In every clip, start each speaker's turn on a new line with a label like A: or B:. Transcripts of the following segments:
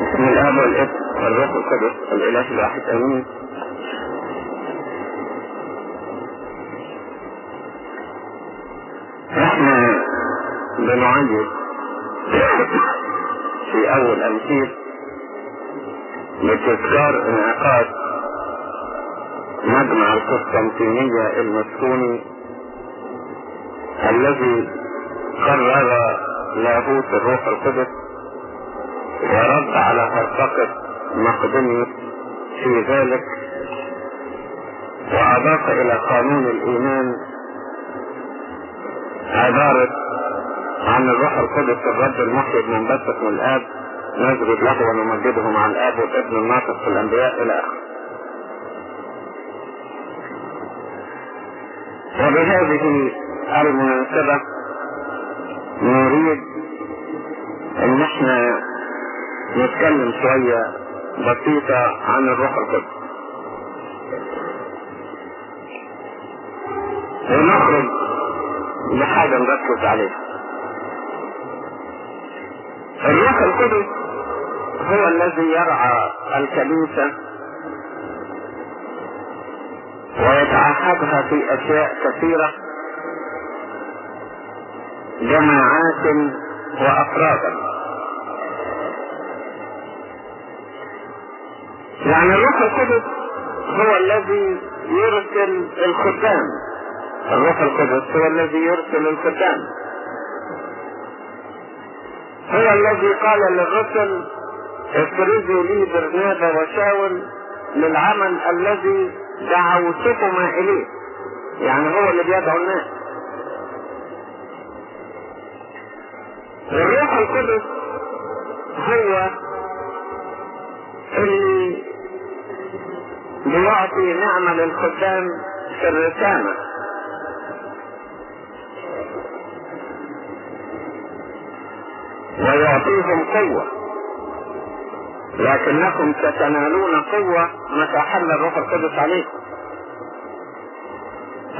A: بسم الاب والابن والروح القدس الاله الواحد. آمين. إحنا بنعيد في أول أمثيل لتذكار انعقاد مجمع القسطنطينية المسكوني الذي قرر لاهوت الروح القدس. ورد على هرطقة مقدونيوس في ذلك وأضاف إلى قانون الإيمان عبارة عن الروح القدس الرب المحيي المنبثق من الآب نسجد له ونمجده مع الآب والابن الناطق في الأنبياء إلى آخره. وبهذه المناسبة نريد أن إحنا نتكلم شوية بسيطة عن الروح القدس. ونخرج لحاجة نركز عليها. الروح القدس هو الذي يرعى الكنيسة ويتعهدها في أشياء كثيرة جماعات وافرادا يعني الروح القدس هو الذي يرسل الخدام الروح القدس هو الذي يرسل الخدام هو الذي قال للرسل افرزوا لي برنابا وشاول للعمل الذي دعوتكما إليه. يعني هو اللي بيدعو الناس. الروح القدس هو بيعطي نعمة للخدام في الرسامة. ويعطيهم قوة. لكنكم ستنالون قوة متى حل الروح القدس عليكم.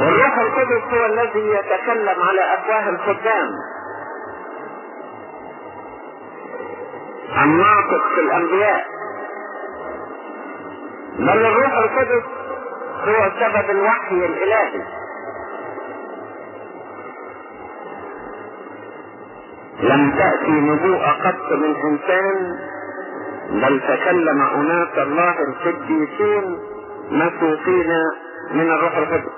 A: والروح القدس هو الذي يتكلم على أفواه الخدام. الناطق في الأنبياء. بل الروح القدس هو سبب الوحي الإلهي. لم تأتي نبوءة قط من إنسان بل تكلم أناس الله القديسين مسوقين من الروح القدس.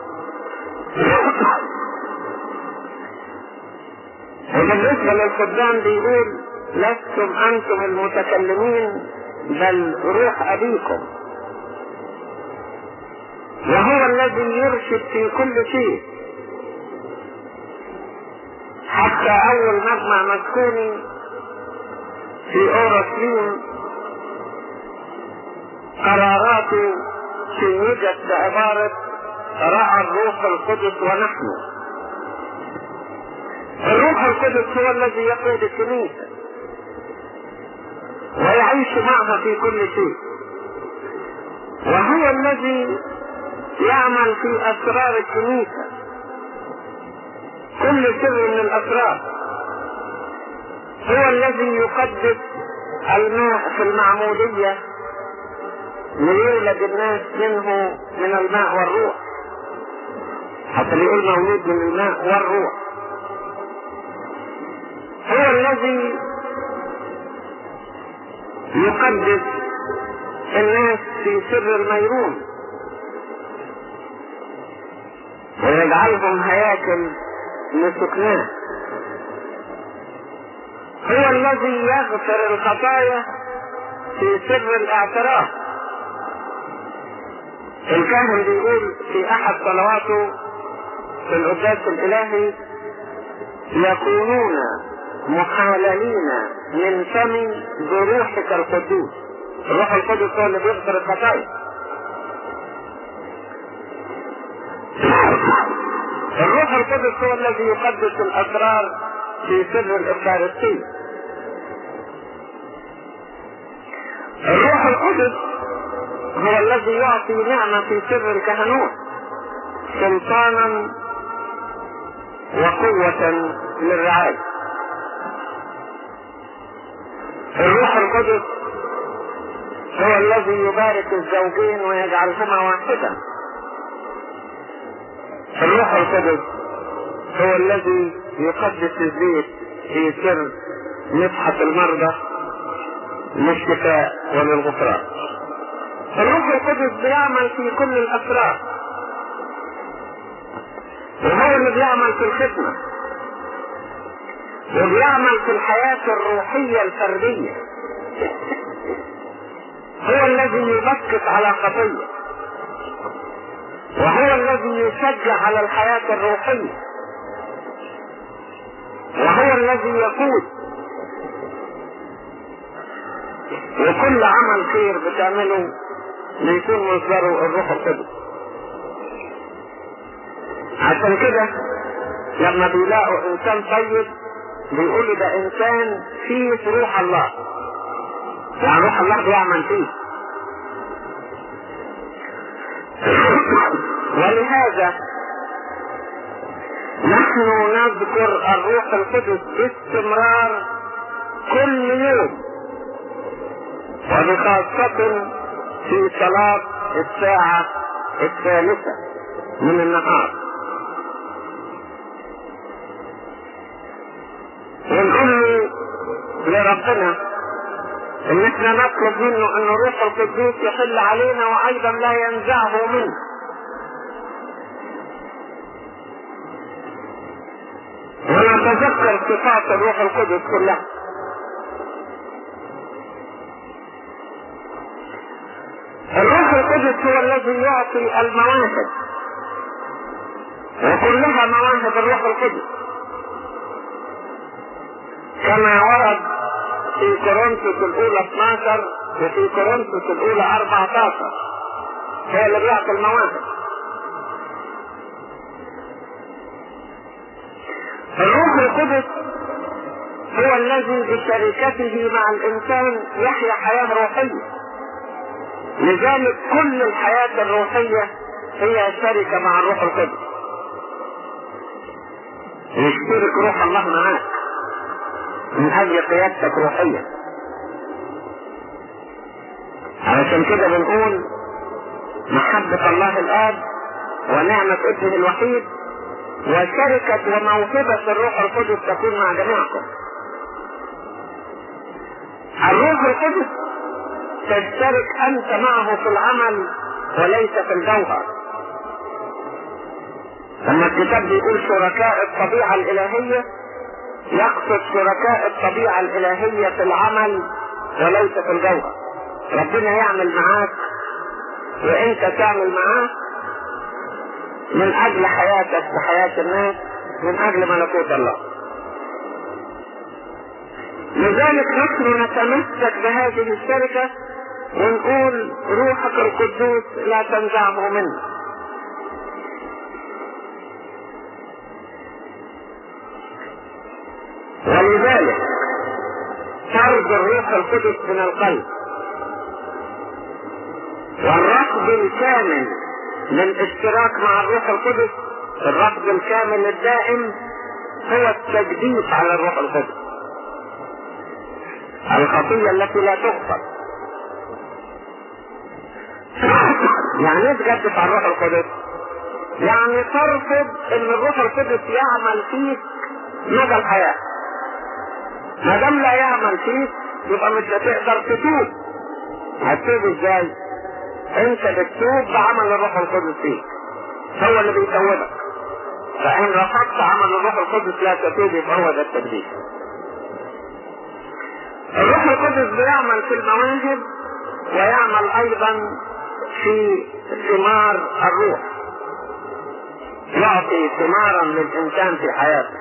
A: وبالنسبة للخدام بيقول لستم أنتم المتكلمين بل روح أبيكم. وهو الذي يرشد في كل شيء. حتى أول مجمع مسكوني في أورسليم قراراته شيدت بعبارة رأى الروح القدس ونحن. الروح القدس هو الذي يقود الكنيسة ويعيش معها في كل شيء. وهو الذي يعمل في أسرار الكنيسة. كل سر من الأسرار. هو الذي يقدس الماء في المعمودية ليولد الناس منه من الماء والروح. حتى يقول مولود من الماء والروح. هو الذي يقدس الناس في سر الميرون ويجعلهم هياكل لسكناه. هو الذي يغفر الخطايا في سر الاعتراف. الكاهن بيقول في أحد صلواته في القداس الإلهي يكونون محاللين من فم بروحك القدوس. الروح القدس هو اللي بيغفر الخطايا. الروح القدس هو الذي يقدس الأسرار في سر الافكارستيه الروح القدس هو الذي يعطي نعمة في سر الكهنوت سلطانا وقوة للرعاية. الروح القدس هو الذي يبارك الزوجين ويجعلهما واحدا. الروح القدس هو الذي يقدس الزيت في سر نفحة المرضى للشفاء وللغفران. الروح القدس بيعمل في كل الأسرار. وهو اللي بيعمل في الخدمة. وبيعمل في الحياة الروحية الفردية. هو الذي يبكت على خطية وهو الذي يشجع على الحياة الروحية. وهو الذي يقود وكل عمل خير بتعمله بيكون مصدره الروح القدس عشان كده لما بيلاقوا إنسان طيب بيقولوا ده إنسان فيه روح الله. يعني روح الله بيعمل فيه. ولهذا نحن نذكر الروح القدس باستمرار كل يوم وبخاصة في صلاة الساعة الثالثة من النهار. ونقول لربنا إن إحنا نطلب منه أن روح القدوس يحل علينا وأيضا لا ينزعه منه. ونتذكر صفات الروح القدس كلها. الروح القدس هو الذي يعطي المواهب. وكلها مواهب الروح القدس. كما ورد في كورنثوس الأولى 12 وفي كورنثوس الأولى 14 هو اللي بيعطي المواهب. الروح القدس هو الذي بشركته مع الإنسان يحيا حياة روحية. لذلك كل الحياة الروحية هي شركة مع الروح القدس. يشترك روح الله معاك. من أجل قيادتك روحيا علشان كده بنقول محبة الله الآب ونعمة ابنه الوحيد وشركة وموهبة الروح القدس تكون مع جميعكم. الروح القدس تشترك أنت معه في العمل وليس في الجوهر. لما الكتاب بيقول شركاء الطبيعة الإلهية يقصد شركاء الطبيعة الإلهية في العمل وليس في الجوهر. ربنا يعمل معاك وإنت تعمل معاه من أجل حياتك وحياة الناس من أجل ملكوت الله. لذلك نحن نتمسك بهذه الشركة ونقول روحك القدوس لا تنزعه منه. ولذلك طرد الروح القدس من القلب. والرفض الكامل للاشتراك مع الروح القدس الرفض الكامل الدائم هو التجديد على الروح القدس. الخطية التي لا تغفر. يعني إيه تجدد على الروح القدس؟ يعني ترفض إن الروح القدس يعمل فيك مدى الحياة. ما دام لا يعمل فيك يبقى مش هتقدر تتوب. هتتوب إزاي؟ انت بتتوب بعمل الروح القدس فيك. هو اللي بيتوبك. فإن رفضت عمل الروح القدس لا تتوب يبقى هو ده التجديد الروح القدس بيعمل في المواهب ويعمل أيضا في ثمار الروح. يعطي ثمارا للإنسان في حياته.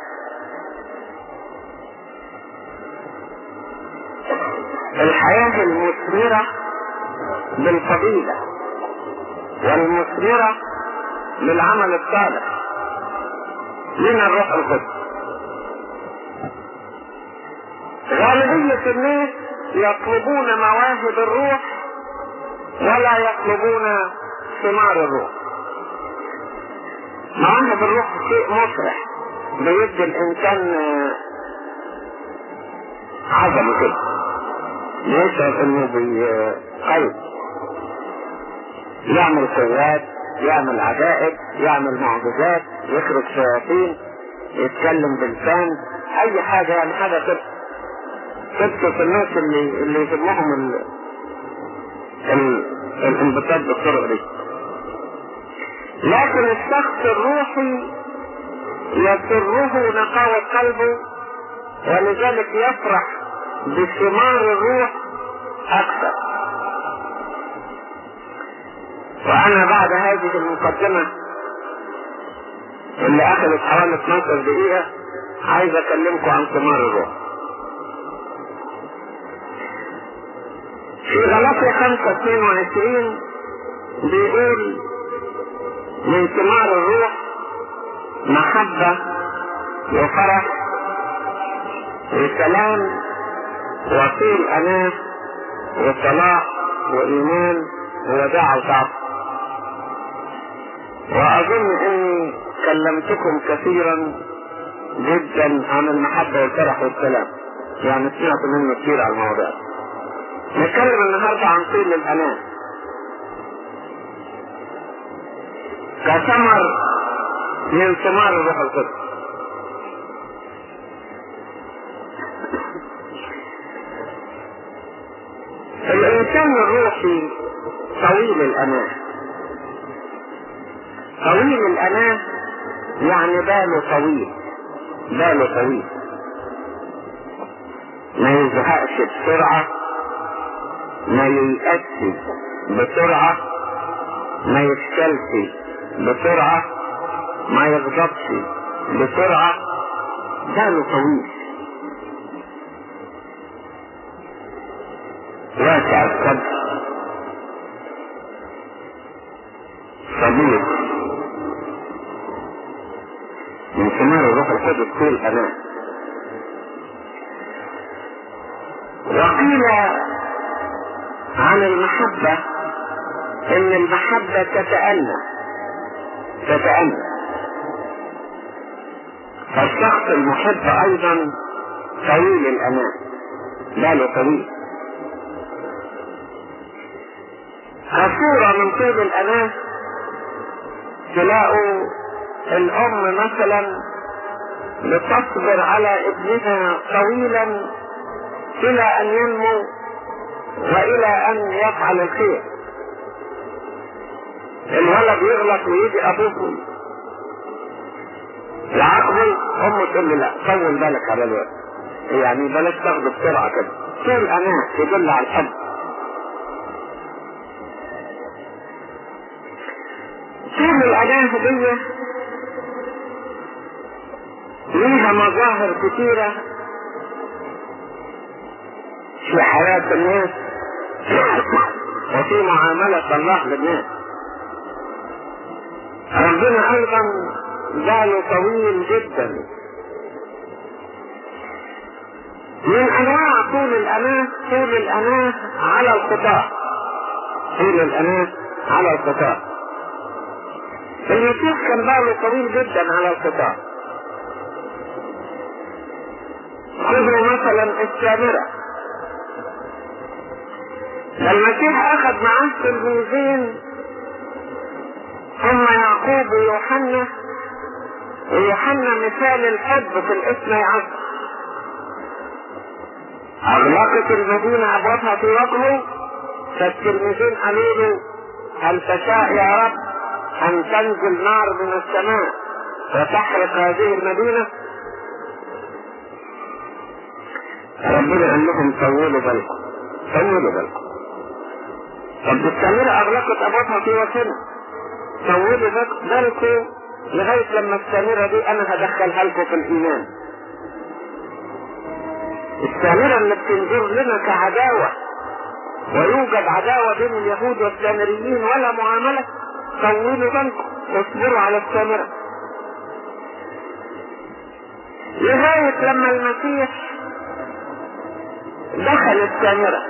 A: الحياة المثمرة بالفضيلة والمثمرة بالعمل الصالح. من الروح القدس. غالبية الناس يطلبون مواهب الروح ولا يطلبون ثمار الروح. مواهب الروح شيء مفرح بيدي الإنسان عظمة. كده يشعر انه بقلب يعمل قوات يعمل عجائب يعمل معجزات يخرج شياطين يتكلم بلسان أي حاجة يعني حاجة تبسط الناس اللي اللي يهمهم ال... ال... الانبساط بالطرق دي. لكن الشخص الروحي يسره نقاوة قلبه ولذلك يفرح بثمار الروح أكثر. وأنا بعد هذه المقدمة اللي أخذت حوالي 12 دقيقة عايز أكلمكم عن ثمار الروح. في غلطية 5 22 بيقول من ثمار الروح محبة وفرح وسلام وطول أناة وصلاح وإيمان ووداع وتعب وأظن أني كلمتكم كثيرا جدا عن المحبة والفرح والسلام. يعني سمعت منه كثير على الموضوع نتكلم النهاردة عن طول الأناة كثمر من ثمار الروح القدس. الإنسان الروحي طويل الأناة طويل الأناة يعني باله طويل باله طويل. ما يزهقش بسرعة ما ييأسش بسرعة ما يفشلش بسرعة ما يغضبش بسرعة. باله طويل. واسع الصدر صديق من ثمار الروح طول أمان وقيل عن المحبة إن المحبة تتأنى تتأنى. فالشخص المحب أيضا طويل الامان باله طويل كصورة من طول الأناة تلاقوا الأم مثلا بتصبر على ابنها طويلا إلى أن ينمو وإلى أن يفعل الخير. الولد يغلط ويجي أبوه يعاقبه أمه تقول له لا طول بالك على الولد. يعني بلاش تاخده بسرعة كده. طول أناة يدل على الحب طول الأداة دي ليها مظاهر كثيرة في حياة الناس وفي معاملة الله للناس. ربنا أيضا باله طويل جدا. من أنواع طول الأناة طول الأناة على القطاع طول الأناة على القطاع المسيح كان باله طويل جدا على القطاع خذوا مثلا السامرة المسيح أخذ معاه تلميذين هم يعقوب ويوحنا ويوحنا مثال الحب في الاثني عشر أغلقت المدينة ابوابها في وجهه فالتلميذين قالوا له هل تشاء يا رب أن تنزل نار من السماء وتحرق هذه المدينة؟ ربنا قال لهم طولوا بالكم طولوا بالكم طب السميرة أغلقت أبوابها في وسنة طولوا بالكم لغاية لما السامرة دي أنا هدخلها لكم في الإيمان. السامرة اللي بتنظر لنا كعداوة ويوجد عداوة بين اليهود والسامريين ولا معاملة طولوا بالكم واصبروا على السامرة لغاية لما المسيح دخل السامرة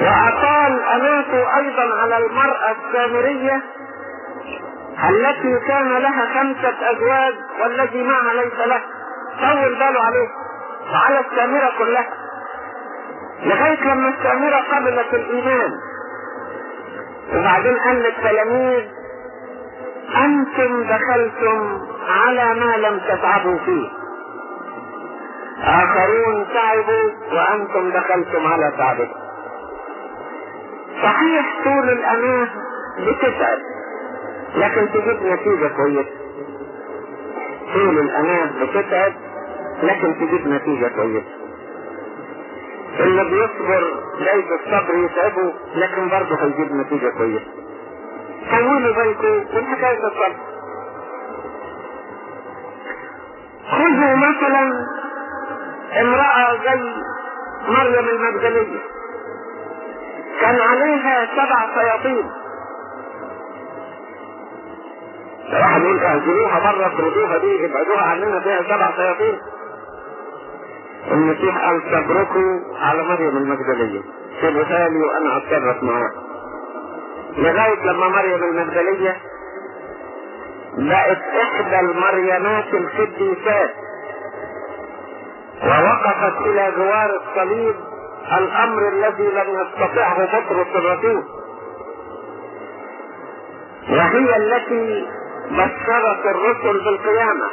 A: وأطال أناته أيضا على المرأة السامرية التي كان لها خمسة أزواج والذي معها ليس له. طول باله عليه. وعلى السامرة كلها. لغاية لما السامرة قبلت الإيمان. وبعدين قال للتلاميذ أنتم دخلتم على ما لم تتعبوا فيه. آخرون تعبوا وأنتم دخلتم على تعبكم صحيح طول الأمان بتتعب لكن تجيب نتيجة كويسة. طول الأمان بتتعب لكن تجيب نتيجة كويسة. اللي بيصبر جايز الصبر يتعبه لكن برضه هيجيب نتيجة كويسة. طولوا بالكم من حكاية الصبر. خذوا مثلا امرأة زي مريم المجدلية. كان عليها سبع شياطين. واحد يقول اهجروها بره اطردوها دي ابعدوها عننا فيها سبع شياطين. المسيح قال صبركم على مريم المجدلية. سيبوها لي وأنا أتصرف معاها. لغاية لما مريم المجدلية بقت إحدى المريمات القديسات. ووقفت إلى جوار الصليب الأمر الذي لم يستطعه بطرس الرسول وهي التي بشرت الرسل بالقيامة.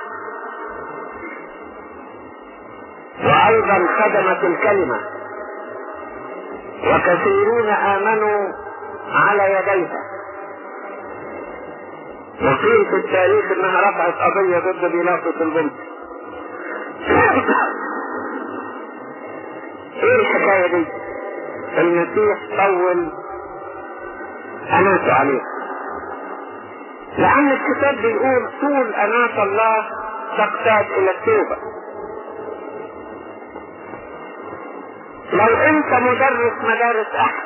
A: وأيضا خدمت الكلمة. وكثيرون آمنوا على يديها. وقيل في التاريخ إنها رفعت قضية ضد بيلاطس البنت. إيه الحكاية دي. المسيح طول اناته عليه. لأن الكتاب بيقول طول اناة الله تقتاد إلى التوبة. لو أنت مدرس مدارس أحد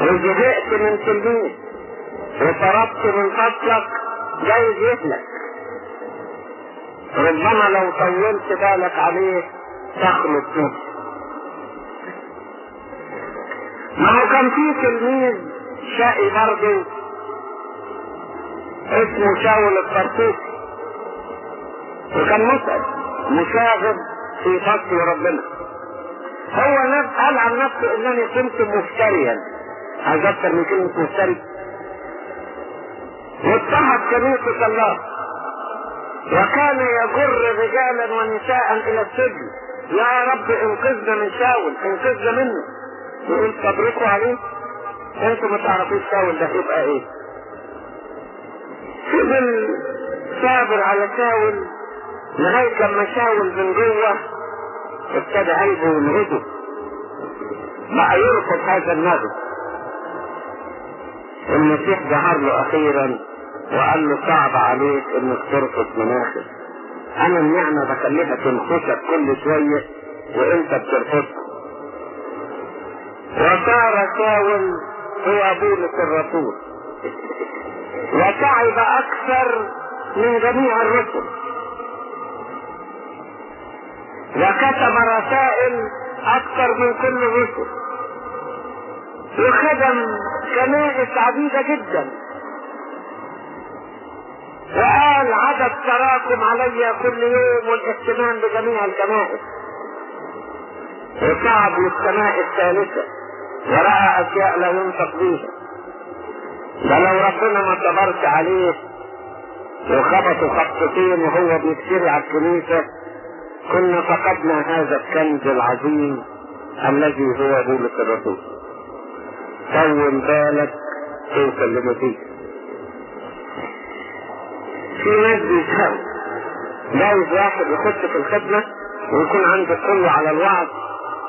A: وزهقت من تلميذ وطردت من فصلك جايز يهلك ربما لو طولت بالك عليه تخلط فيه ما هو كان في تلميذ شقي برضه اسمه شاول الطرطوسي وكان مسأل مشاغب في فصل ربنا. هو نفس قال عن نفسه إنني كنت مفتريا. عايز من كلمة مفتري. واضطهد كنيسة الله وكان يجر رجالا ونساء إلى السجن. يا رب انقذنا من شاول انقذنا منه. يقول صبركوا عليه. أنتوا ما تعرفوش شاول ده يبقى إيه؟ فضل صابر على شاول لغاية لما شاول من جوه ابتدى قلبه ينهده. بقى يرفض هذا النبي المسيح ظهر له أخيرا وقال له صعب عليك إنك ترفض مناخك. أنا النعمة بخليها تنخشك كل شوية وإنت بترفضها. وصار شاول هو بولس الرسول وتعب أكثر من جميع الرسل. وكتب رسائل أكثر من كل الرسل وخدم كنائس عديدة جدا. وقال عدد تراكم علي كل يوم والاهتمام بجميع الكنائس وصعد للسماء الثالثة ورأى أشياء لا ينطق بيها ده لو ربنا ما صبرش عليه وخبطوا خبطتين وهو بيتشري على الكنيسة كنا فقدنا هذا الكنز العظيم الذي هو بولس الرسول طول بالك توصل لنتيجة في ناس بيزهقوا جايز واحد يخش في الخدمة ويكون عنده قوة على الوعظ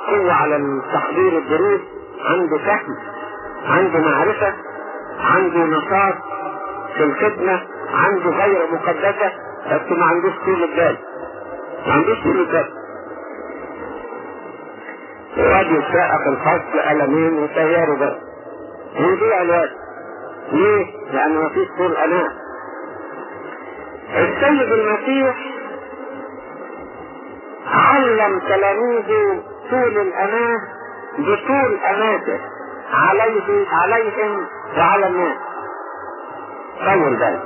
A: قوة على تحضير الدروس عنده فهم عنده معرفة عنده نشاط في الخدمة عنده غير مقدسة بس ما عندوش طول البال. ما عندوش طول البال. الراجل ساق في الفصل قلمين وسياره بس ويضيع الوقت. ليه؟ لأن ما فيش طول أناة السيد المسيح علم تلاميذه طول الأناة بطول أناته عليه عليهم وعلى الناس. طول بالك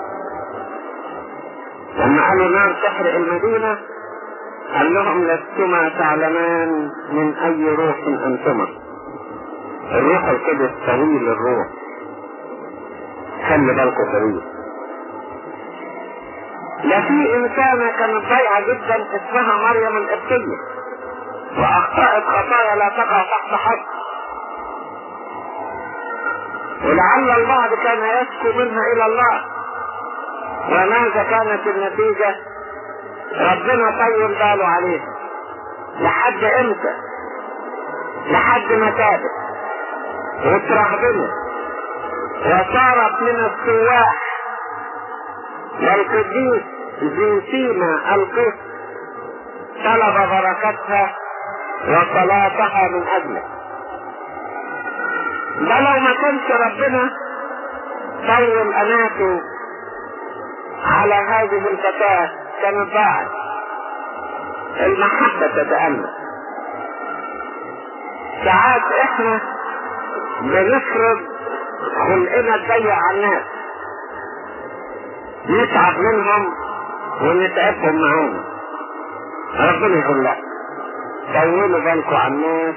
A: لما قالوا نار تحرق المدينة قال لهم لستما تعلمان من أي روح أنتما. الروح القدس طويل الروح. خلي بالكم طويل. لا في انسانه كانت ضايعه جدا اسمها مريم القبطيه وأخطأت خطايا لا تقع تحت حد. ولعل البعض كان يشكو منها إلى الله. وماذا كانت النتيجة ربنا طول باله عليها. لحد إمتى؟ لحد ما تابت. واترهبنت وصارت من السواح والقديس ذي سيما القس طلب بركتها وصلاتها من أجله. ده لو ما كانش ربنا طول اناته على هذه الفتاة كانت ضاعت المحبة تتأمل. ساعات إحنا بنفرض خلقنا تضيع على الناس. نتعب منهم. ونتعبهم معانا ربنا يقول لا. طولوا بالكم على الناس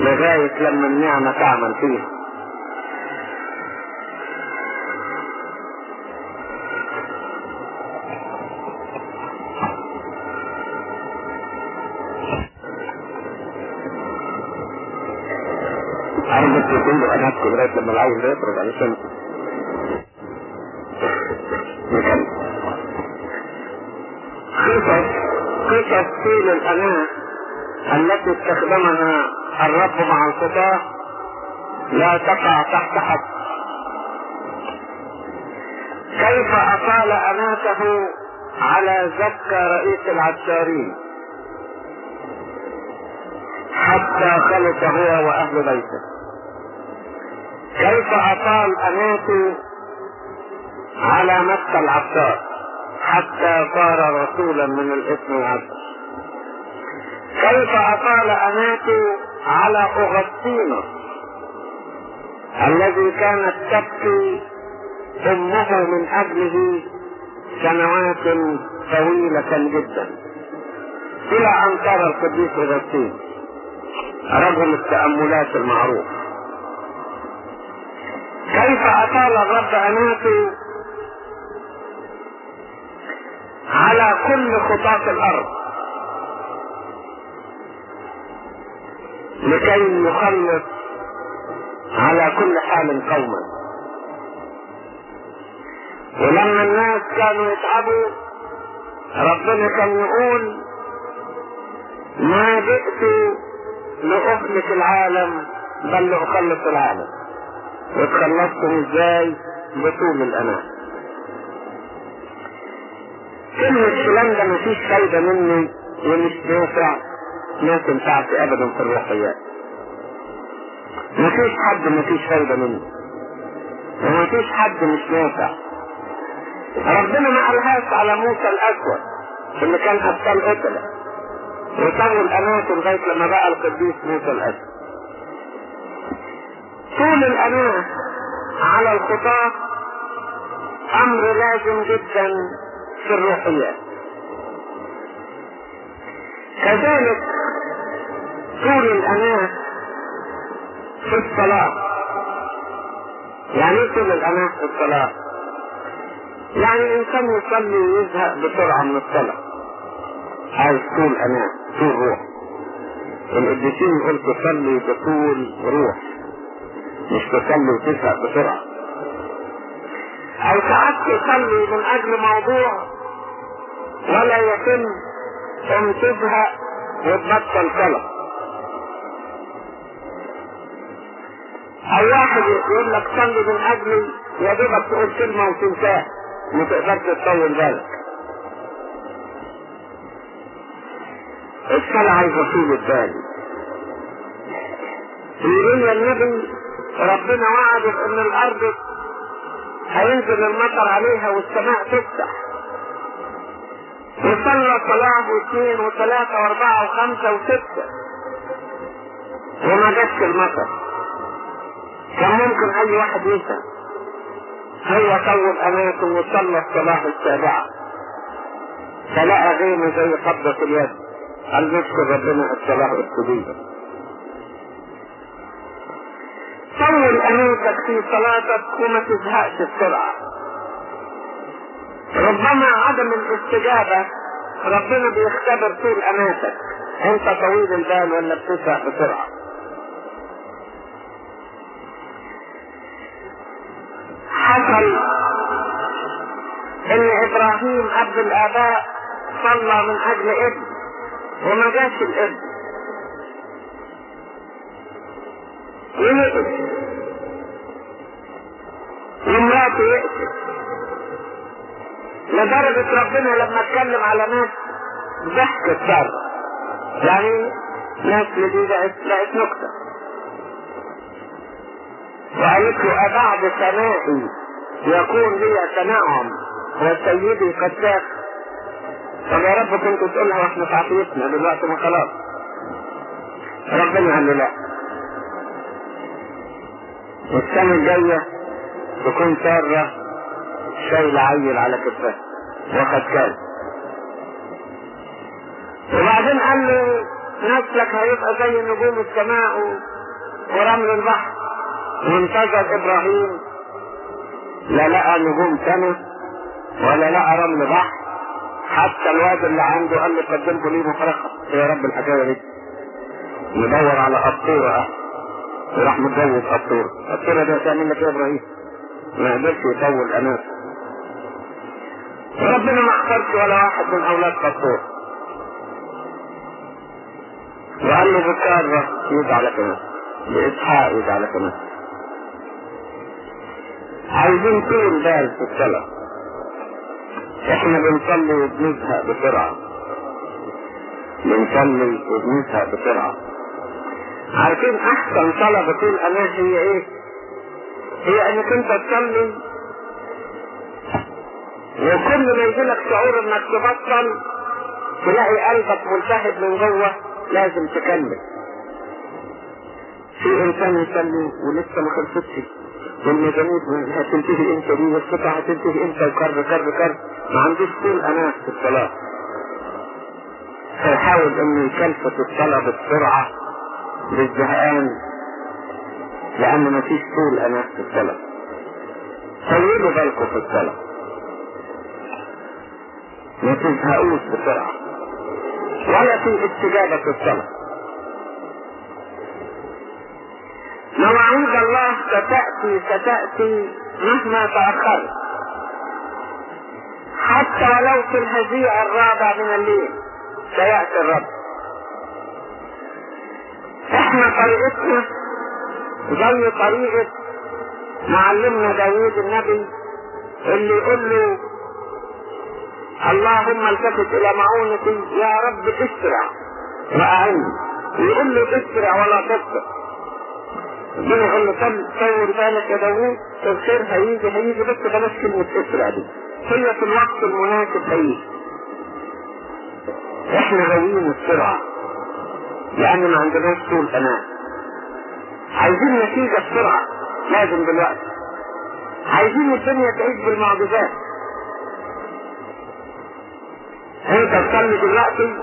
A: لغاية لما النعمة تعمل فيها. عايزك تقولوا أناتكم لغاية لما العين ده يضرب علشان طول الأناة التي استخدمها الرب مع الخطاة لا تقع تحت حد. كيف أطال أناته على زكى رئيس العشارين حتى خلص هو وأهل بيته. كيف أطال أناته على مكة العطار حتى صار رسولا من الاثني عشر كيف أطال أناته على أغسطينوس الذي كانت تبكي أمه من أجله سنوات طويلة جدا. إلى أن صار القديس أغسطين رجل التأملات المعروف. كيف أطال الرب أناته على كل خطاط الأرض. لكي يخلص على كل حال قوما. ولما الناس كانوا يتعبوا ربنا كان يقول ما جئت لأهلك العالم بل لأخلص العالم. وتخلصتم إزاي؟ بطول الأمان كلمة فلان ده مفيش فايدة منه ومش نافع ما تنفعش أبدا في الروحيات مفيش حد مفيش فايدة منه. ومفيش حد مش نافع ربنا ما قالهاش على موسى الأسود اللي كان أبطال قتلة. وطول أناته لغاية لما بقى القديس موسى الأسود. طول الأناة على الخطاة أمر لازم جدا. في الروحيات كذلك طول الأناة في الصلاة. يعني إيه طول الأناة في الصلاة. يعني الإنسان يصلي ويزهق بسرعة من الصلاة. عايز طول أناة طول روح. القديسين يقول تصلي بطول روح مش تصلي وتزهق بسرعة. أو ساعات تصلي من أجل موضوع ولا يتم ثم تزهق وتبطل صلاة أو واحد يقول لك صلي من أجلي يا دوبك تقول كلمة وتنساها ما تقدرش تطول بالك. الصلاة عايزة طول البال. يقول النبي ربنا وعد إن الأرض هينزل المطر عليها والسماء تفتح. وصلى صلاة واثنين وثلاثة واربعة وخمسة وستة. وما جاتش المطر. كان ممكن أي واحد يسأل هو طول اماته وصلى الصلاة السابعة. فلقى غيمة زي قبضة اليد. قال نشكر ربنا الصلاة والسجود طول أمانتك في صلاتك وما تزهقش بسرعة. ربما عدم الاستجابة ربنا بيختبر طول أمانتك أنت طويل البال ولا بتزهق بسرعة. حصل إن إبراهيم اب الآباء صلى من أجل ابن وما جاش الابن. يئس ومراته يئست لدرجة ربنا لما اتكلم على ناس ضحكت بره يعني ناس دي بقت نكتة. وقالت له أبعد سمائي يكون لي تنعم وسيدي قد ساق طب يا رب كنت تقولها وإحنا في عافيتنا دلوقتي ما خلاص. ربنا قال له لا. والسنة الجاية تكون سارة شايل عيل على كتفها وقد كان. وبعدين قال له نسلك هيبقى زي نجوم السماء ورمل البحر. وانتظر إبراهيم. لا لقى نجوم سماء ولا لقى رمل بحر. حتى الواد اللي عنده قال لي قدمته لي مفرقة. يا رب الحكاية دي. ندور على قطوره وراح متجوز قطوره قطوره ده تعمل لك إيه يا إبراهيم؟ ما قدرش يطول اناس ربنا ما اختارش ولا واحد من أولاد قطوره وقال له بكارة يد على كمان بإسحاق يد على كمان عايزين طول بال في الصلاة إحنا بنصلي وبنزهق بسرعة. بنصلي وبنزهق بسرعة. عارفين أحسن صلاة بطول أمان هي إيه؟ هي إنك أنت تصلي وكل ما يجيلك شعور إنك تبطل تلاقي قلبك ملتهب من جوه لازم تكمل. في إنسان يصلي ولسه ما خلصتش والميزانية هتنتهي إمتى؟ دي والقطعة هتنتهي إمتى؟ وكر كر كر. ما عندوش طول اناس في الصلاة. فيحاول انه يكلفت الصلاة بسرعة بالزهقان لأن ما فيش طول اناس في الصلاة. طولوا بالكم في الصلاة. ما تزهقوش بسرعة. ولا في استجابة الصلاة. مواعيد الله ستأتي ستأتي مهما تأخرت. حتى ولو في الهزيع الرابع من الليل سيأتي الرب. إحنا طريقتنا زي طريقة معلمنا داوود النبي اللي يقول له اللهم التفت إلى معونتي يا رب إسرع. واعني يقول له إسرع ولا تبطئ ربنا يقول له طب طور بالك يا داوود؟ الخير هيجي هيجي بس بلاش كلمة إسرع دي. هي في الوقت المناسب هيجي. إحنا غاويين السرعة. لأن ما عندناش طول أمان عايزين نتيجة بسرعة. لازم دلوقتي. عايزين الدنيا تعيش بالمعجزات. انت تصلي دلوقتي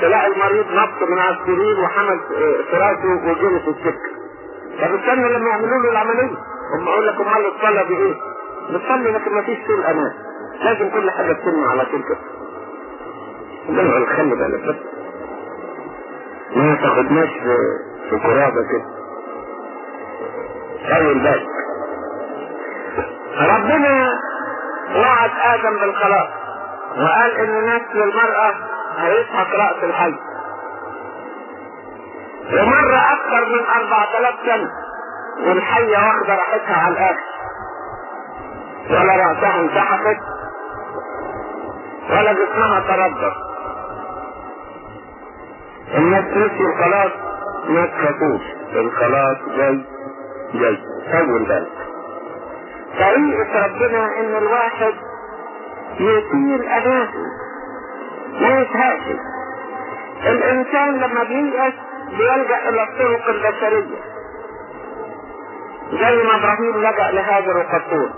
A: تلاقي المريض نط من على السرير وحمل فراشه وجري في السكة. طب استنى لما يعملوا له العملية. هم أقول لك امال الصلاه دي إيه؟ بتصلي لكن ما فيش طول أمان. لازم كل حاجة تتم على طول كده. ربنا خلي بالك بس. ما تاخدناش في قرابة كده. طول بالك. ربنا وعد آدم بالخلاص. وقال إن نسل المرأة هيسحق رأس الحي ومر أكثر من أربعة آلاف سنة والحية واخدة راحتها على الآخر. ولا رأسها انسحقت ولا جسمها تردد. الناس نسيوا الخلاص ما تخافوش الخلاص جاي جاي. طول بالك طريقة ربنا إن الواحد يطير أناسه ما يزهقش الإنسان لما بييأس بيلجأ إلى الطرق البشرية. زي ما إبراهيم لجأ لهاجر وقطور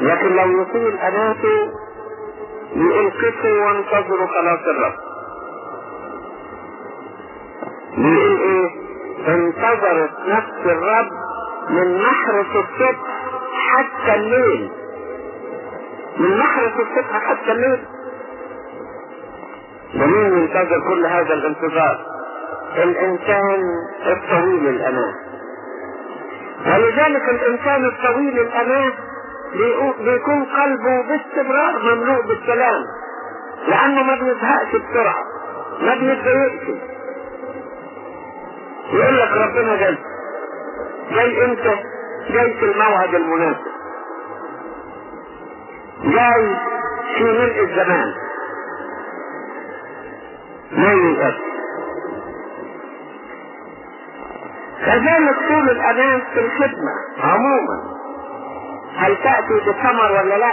A: لكن لو يطيل أناته يقول وانتظروا خلاص الرب. بيقول إيه انتظرت نفس الرب من محرس الصبح حتى الليل. من محرس الصبح حتى الليل. ومين ينتظر كل هذا الانتظار. الإنسان الطويل الاناه ولذلك الإنسان الطويل الاناه بيكون قلبه باستمرار مملوء بالسلام. لأنه ما بيزهقش بسرعة. ما بيتضايقش. يقول لك ربنا جاي جاي إمتى جاي في الموعد المناسب. جاي في ملء الزمان. ما ييأس كذلك طول الأمان في الخدمة عموما. هل تأتي بثمر ولا لا؟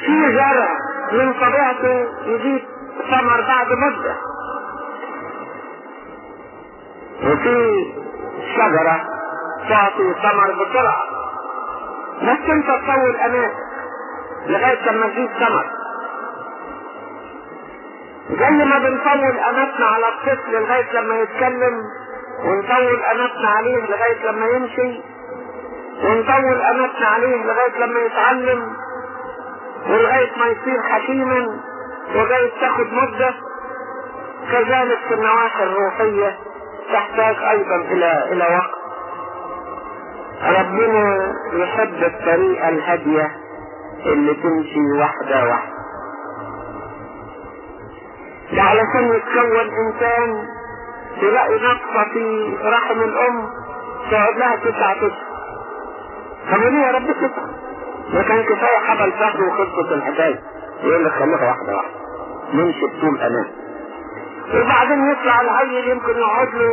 A: في زرع من طبيعته يجيب ثمر بعد مدة. وفي شجرة تعطي ثمر بسرعة. بس انت تطول أمان لغاية لما تجيب ثمر. زي ما بنطول اماتنا على الطفل لغاية لما يتكلم ونطول اماتنا عليه لغاية لما يمشي ونطول اماتنا عليه لغاية لما يتعلم ولغاية ما يصير حكيما لغاية تاخد مدة. كذلك في النواحي الروحية. تحتاج أيضا إلى إلى وقت. ربنا يحب الطريقة الهادية اللي تمشي واحدة واحدة. علشان يتكون إنسان تلاقي نقصة في رحم الأم تقعد لها تسعة أشهر. طب ليه يا رب تسعة؟ ما كان كفاية حبل شهر وخلصت الحكاية. يقول لك خليها واحدة واحدة. نمشي بطول أمان. وبعدين يطلع العيل يمكن يقعد له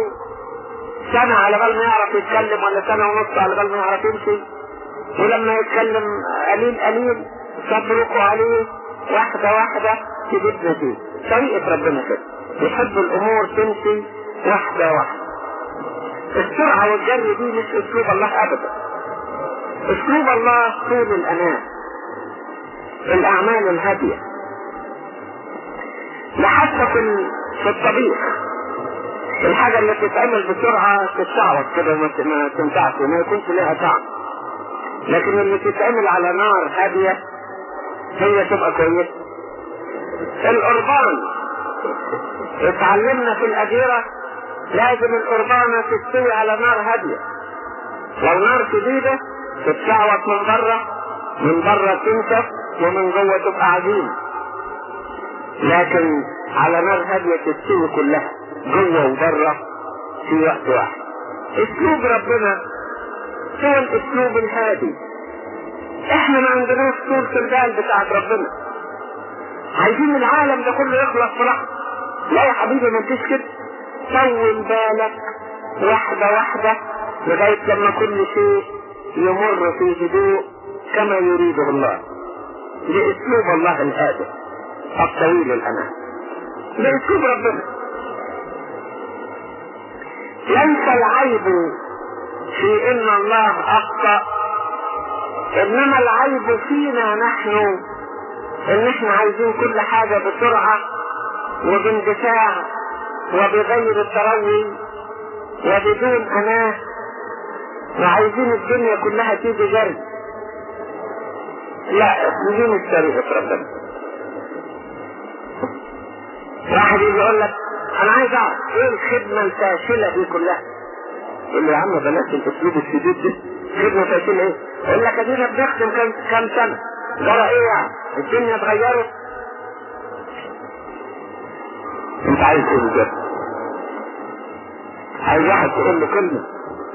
A: سنة على بال ما يعرف يتكلم ولا سنة ونص على بال ما يعرف يمشي. ولما يتكلم قليل قليل تبركوا عليه واحدة واحدة تجيب نتيجة طريقة ربنا كده. يحب الأمور تمشي واحدة واحدة. السرعة والجري دي مش أسلوب الله أبدا. أسلوب الله طول الأمان. الأعمال الهادية. لحتى في في الطبيخ الحاجة اللي تتعمل بسرعة تتشعوط كده ما تنفعش وما يكونش لها طعم. لكن اللي تتعمل على نار هادية هي تبقى كويسة. القربان. اتعلمنا في الأجيرة لازم القربانة تستوي على نار هادية. لو نار شديدة تتشعوط من بره من بره تنشف ومن جوه تبقى عجينة لكن على نار هادية تستوي كلها جوه وبره في وقت واحد. اسلوب ربنا هو الاسلوب الهادي إحنا ما عندناش طولة البال بتاعت ربنا. عايزين العالم ده كله يخلص في لا يا حبيبي ما انتش كده. طول بالك واحدة واحدة لغاية لما كل شيء يمر في هدوء كما يريده الله. لاسلوب الله الهادئ الطويل الأمان لاسلوب ربنا ليس العيب في إن الله أخطأ. إنما العيب فينا نحن إن إحنا عايزين كل حاجة بسرعة وباندفاع وبغير التروي وبدون اناه وعايزين الدنيا كلها تيجي جري. لا مش طريقة ربنا. واحد يجي يقول لك أنا عايز أعرف إيه الخدمة الفاشلة دي كلها؟ يقول له يا عم بلاش الاسلوب الشديد ده خدمة فاشلة إيه؟ يقول لك ادينا بنخدم كام كام سنة؟ جرى إيه يعني؟ الدنيا اتغيرت. أنت عايز إيه بجد؟ عايز واحد تقول له كلمة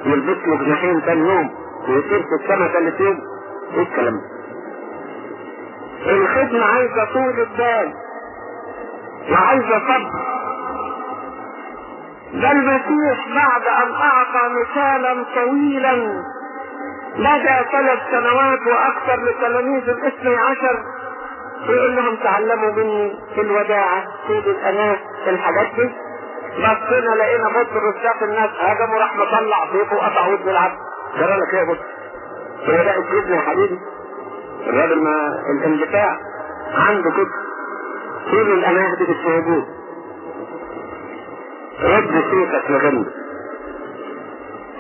A: يلبس له جناحين تاني يوم ويطير في السما ثالث يوم. إيه الكلام ده؟ الخدمة عايزة طول البال. وعايزة صبر. ده المسيح بعد أن أعطى مثالا طويلا مدى ثلاث سنوات وأكثر لتلاميذ الاثني عشر يقول لهم تعلموا مني في الوداعة الاناة في الحاجات دي. بصينا لقينا بطرس شاف الناس هجموا راح مطلع سيفه وقطع ودن العبد. جرى لك إيه يا بطرس هو ده اسلوبنا يا حبيبي الراجل ما الاندفاع عنده كده الأناه دي مش موجود رد سيفك لجنبك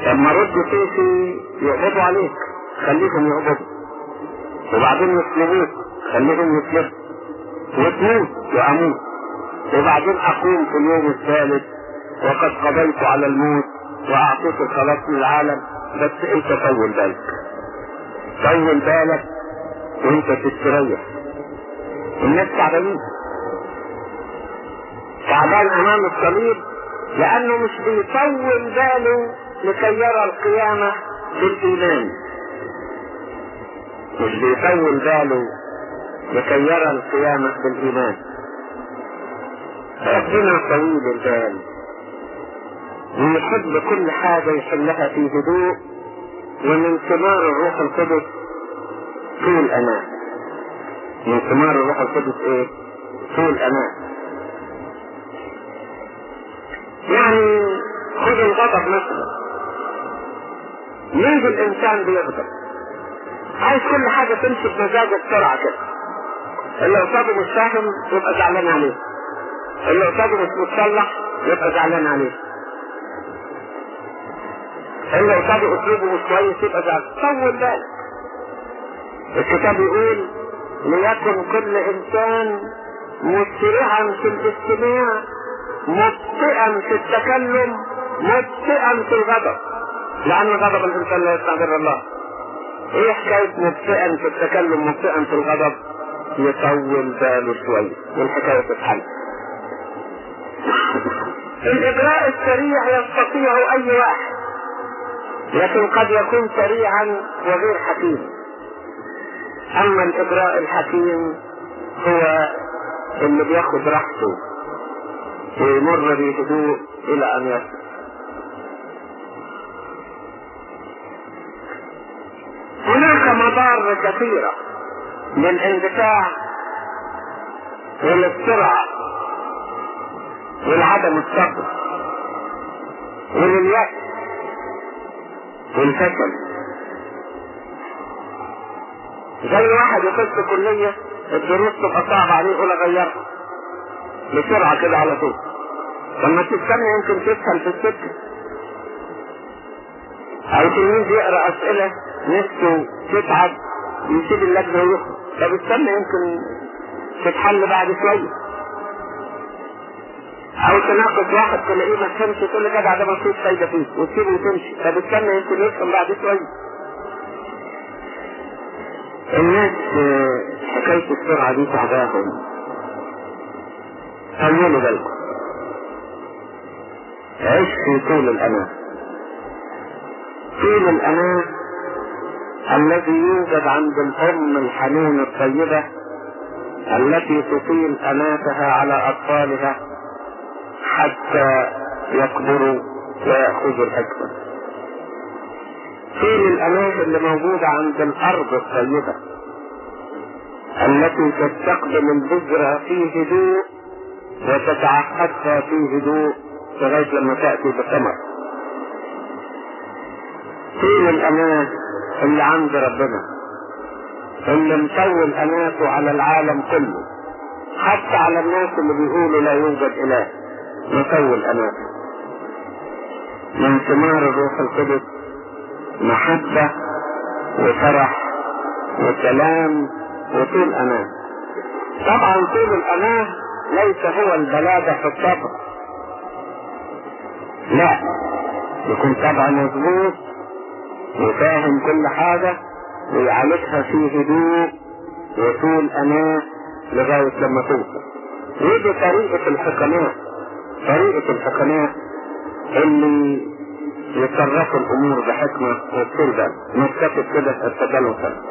A: لما رد سيفي يقبضوا عليك خليهم يقبضوا. وبعدين يسلبوك خليهم يسلبوا وتموت واموت وبعدين أقوم في اليوم الثالث وقد قضيت على الموت وأعطيت الخلاص للعالم. بس أنت طول بالك. طول بالك وأنت تستريح الناس تعبانين. تعبان أمام الصليب لأنه مش بيطول باله لكي يرى القيامة بالإيمان. مش بيطول باله لكي يرى القيامة بالإيمان. ربنا طويل البال. ويحب كل حاجة يحلها في هدوء ومن ثمار الروح القدس طول أمان من ثمار الروح القدس إيه؟ طول أمان يعني خذ الغضب مثلا. ليه الإنسان بيغضب؟ عايز كل حاجة تمشي بمزاجه بسرعة كده. اللي قصاده مش فاهم يبقى زعلان عليه. اللي قصاده مش متصلح يبقى زعلان عليه. اللي قصاده أسلوبه مش كويس يبقى زعلان. طول بالك. الكتاب يقول ليكن كل إنسان مسرعا في الاستماع مبطئا في التكلم مبطئا في الغضب. لأن غضب الإنسان لا يستعبر الله. إيه حكاية مبطئا في التكلم مبطئا في الغضب؟ يطول باله شوية والحكاية تتحل. الإجراء السريع يستطيع أي واحد. لكن قد يكون سريعا وغير حكيم. أما الإجراء الحكيم هو اللي بياخد راحته. ويمر بهدوء إلى أن يصل. هناك مضار كثيرة للاندفاع وللسرعة ولعدم الصبر ولليأس والفشل. زي واحد يخش كلية الدروس تبقى صعبة عليه يقول اغيرها بسرعة كده على طول. لما تستنى يمكن تسهل في السكة. أو تلميذ يقرأ أسئلة نفسه تتعب يسيب اللجنة ويخرج. طب استنى يمكن تتحل بعد شوية أو تناقش واحد تلاقيه ما تقول له جدع ده ما فيش فايدة فيه وتسيبه وتمشي. طب استنى يمكن يفهم بعد شوية الناس حكاية السرعة دي تعباهم. خلوا بالكم عيش في طول الأمان. طول الأمان الذي يوجد عند الأم الحنونة الطيبة التي تطيل أناتها على أطفالها حتى يكبروا ويأخذوا الحكمة. طول الأمان اللي موجودة عند الأرض الطيبة التي تستقبل البذرة في هدوء وتتعهدها في هدوء لغاية لما تأتي بثمر طول الأمان اللي عند ربنا اللي مطول أناته على العالم كله حتى على الناس اللي بيقولوا لا يوجد إله مطول أناته من ثمار الروح القدس محبة وفرح وسلام وطول أمان. طبعا طول الأمان ليس هو البلادة في الطبع. لا. يكون طبع مظبوط وفاهم كل حاجة ويعالجها في هدوء وطول أمان لغاية لما توصل. ودي طريقة الحكماء طريقة الحكماء اللي يتصرفوا الأمور بحكمة بال نكتفي كده التجلسل